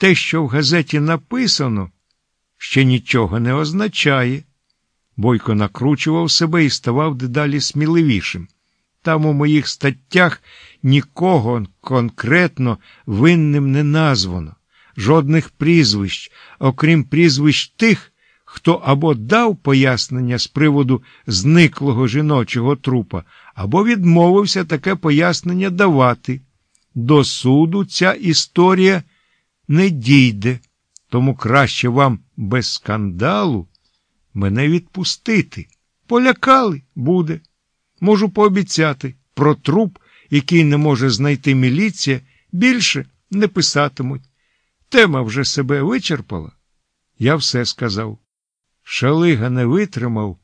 те, що в газеті написано, ще нічого не означає. Бойко накручував себе і ставав дедалі сміливішим. Там у моїх статтях нікого конкретно винним не названо, жодних прізвищ, окрім прізвищ тих, хто або дав пояснення з приводу зниклого жіночого трупа, або відмовився таке пояснення давати. До суду ця історія не дійде, тому краще вам без скандалу мене відпустити. Полякали буде. Можу пообіцяти про труп, який не може знайти міліція, більше не писатимуть. Тема вже себе вичерпала. Я все сказав. Шалига не витримав,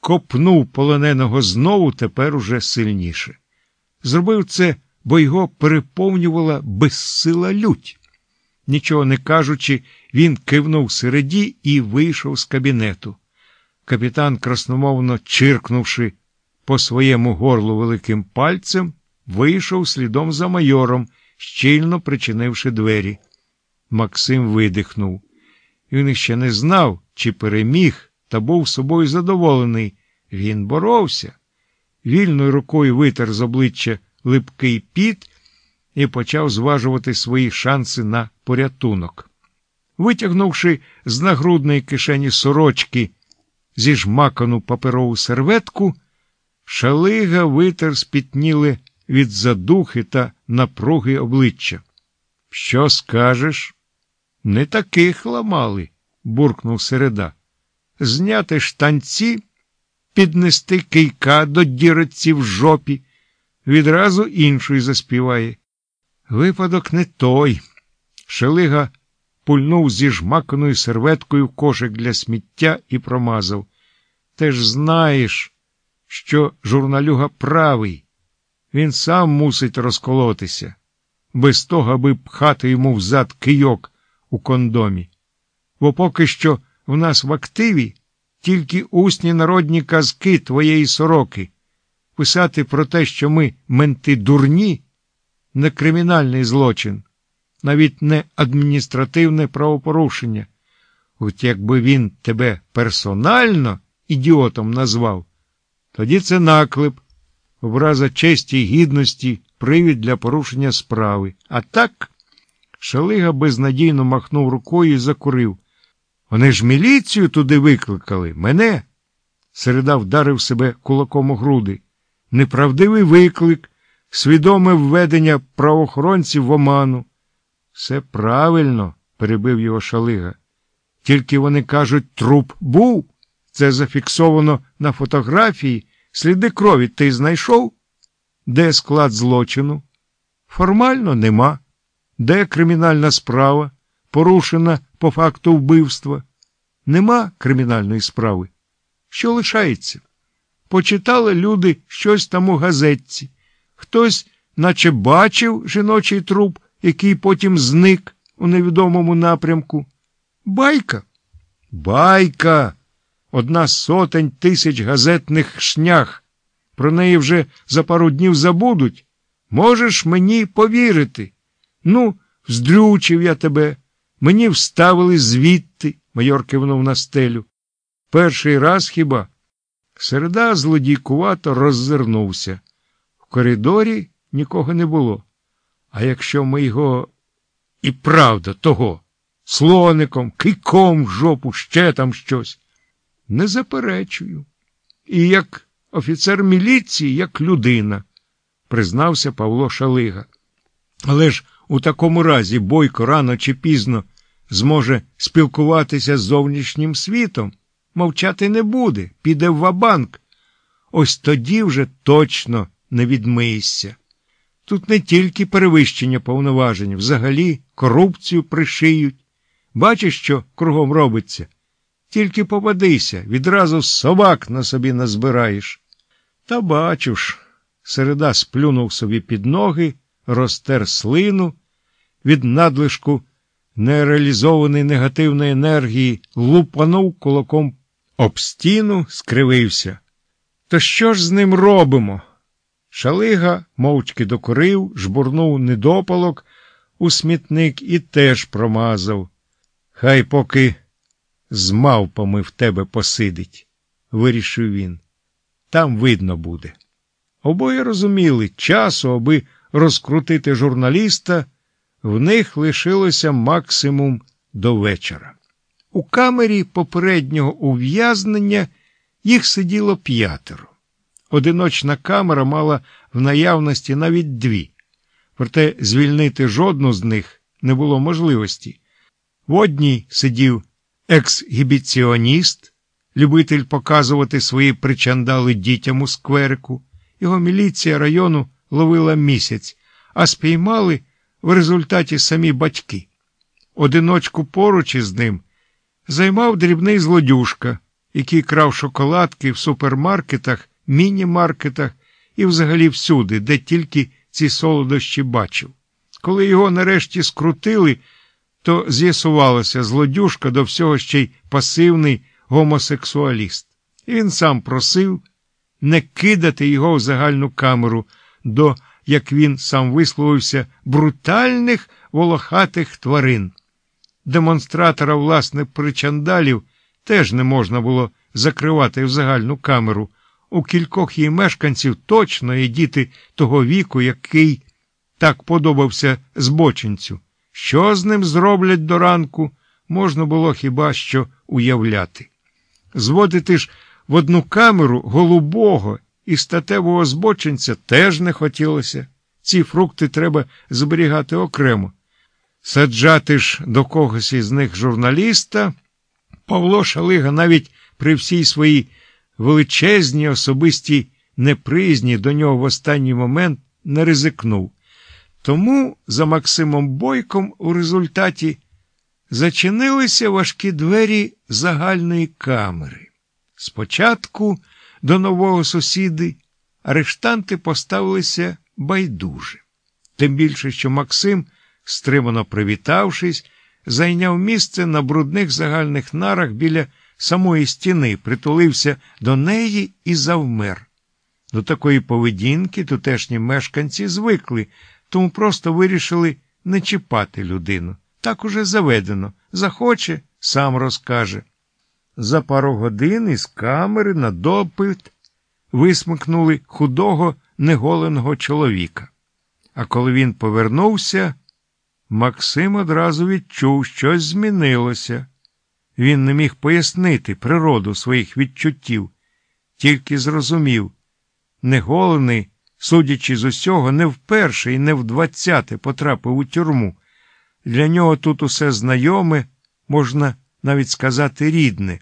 копнув полоненого знову тепер уже сильніше. Зробив це, бо його переповнювала безсила лють. Нічого не кажучи, він кивнув середі і вийшов з кабінету. Капітан, красномовно чиркнувши по своєму горлу великим пальцем, вийшов слідом за майором, щільно причинивши двері. Максим видихнув. Він іще не знав, чи переміг, та був собою задоволений. Він боровся. Вільною рукою витер з обличчя липкий піт і почав зважувати свої шанси на порятунок. Витягнувши з нагрудної кишені сорочки зіжмакану паперову серветку, шалига витер спітніли від задухи та напруги обличчя. Що скажеш? Не таких ламали, буркнув середа. Зняти штанці, піднести кийка до діриці в жопі, відразу іншої заспіває. Випадок не той. Шелига пульнув зі жмаканою серветкою кошик для сміття і промазав. Ти ж знаєш, що журналюга правий. Він сам мусить розколотися, без того, аби пхати йому взад кийок у кондомі. Бо поки що в нас в активі тільки усні народні казки твоєї сороки. Писати про те, що ми менти дурні, не кримінальний злочин, навіть не адміністративне правопорушення. От якби він тебе персонально ідіотом назвав, тоді це наклеп, образа честі й гідності, привід для порушення справи. А так, шалига безнадійно махнув рукою і закурив. Вони ж міліцію туди викликали, мене. Середа вдарив себе кулаком у груди. Неправдивий виклик, свідоме введення правоохоронців в оману. Все правильно, перебив його шалига. Тільки вони кажуть, труп був. Це зафіксовано на фотографії. Сліди крові ти знайшов? Де склад злочину? Формально нема. Де кримінальна справа, порушена по факту вбивства? Нема кримінальної справи. Що лишається? Почитали люди щось там у газетці. Хтось, наче бачив жіночий труп, який потім зник у невідомому напрямку. Байка. Байка. Одна сотень тисяч газетних шнях. Про неї вже за пару днів забудуть. Можеш мені повірити? Ну, здрючив я тебе. Мені вставили звідти, майор кивнув на стелю. Перший раз хіба? Середа злодійкувато роззирнувся. Коридорі нікого не було. А якщо ми його і правда того, слоником, кийком в жопу, ще там щось, не заперечую. І як офіцер міліції, як людина, признався Павло Шалига. Але ж у такому разі бойко рано чи пізно зможе спілкуватися з зовнішнім світом, мовчати не буде, піде в вабанк. Ось тоді вже точно не відмиєшся. Тут не тільки перевищення повноважень, взагалі корупцію пришиють. Бачиш, що кругом робиться? Тільки попадися, відразу собак на собі назбираєш. Та бачу ж, середа сплюнув собі під ноги, розтер слину, від надлишку нереалізованої негативної енергії, лупанув кулаком об стіну, скривився. То що ж з ним робимо? Шалига мовчки докорив, жбурнув недопалок, у смітник і теж промазав. Хай поки з мавпами в тебе посидить, вирішив він. Там видно буде. Обоє розуміли, часу, аби розкрутити журналіста, в них лишилося максимум до вечора. У камері попереднього ув'язнення їх сиділо п'ятеро. Одиночна камера мала в наявності навіть дві, проте звільнити жодну з них не було можливості. В одній сидів ексгібіціоніст, любитель показувати свої причандали дітям у скверику. Його міліція району ловила місяць, а спіймали в результаті самі батьки. Одиночку поруч із ним займав дрібний злодюшка, який крав шоколадки в супермаркетах, міні-маркетах і взагалі всюди, де тільки ці солодощі бачив. Коли його нарешті скрутили, то з'ясувалося, злодюшка до всього ще й пасивний гомосексуаліст. І він сам просив не кидати його в загальну камеру до, як він сам висловився, брутальних волохатих тварин. Демонстратора власне причандалів теж не можна було закривати в загальну камеру. У кількох її мешканців точно є діти того віку, який так подобався збочинцю. Що з ним зроблять до ранку, можна було хіба що уявляти. Зводити ж в одну камеру голубого і статевого збочинця теж не хотілося. Ці фрукти треба зберігати окремо. Саджати ж до когось із них журналіста, Павло Шалига навіть при всій своїй величезній особистій неприязні до нього в останній момент не ризикнув. Тому за Максимом Бойком у результаті зачинилися важкі двері загальної камери. Спочатку до нового сусіди арештанти поставилися байдуже. Тим більше, що Максим, стримано привітавшись, зайняв місце на брудних загальних нарах біля самої стіни, притулився до неї і завмер. До такої поведінки тутешні мешканці звикли, тому просто вирішили не чіпати людину. Так уже заведено. Захоче, сам розкаже. За пару годин із камери на допит висмикнули худого неголеного чоловіка. А коли він повернувся, Максим одразу відчув, щось змінилося. Він не міг пояснити природу своїх відчуттів, тільки зрозумів, неголений, судячи з усього, не вперше і не в двадцяте потрапив у тюрму. Для нього тут усе знайоме, можна навіть сказати, рідне.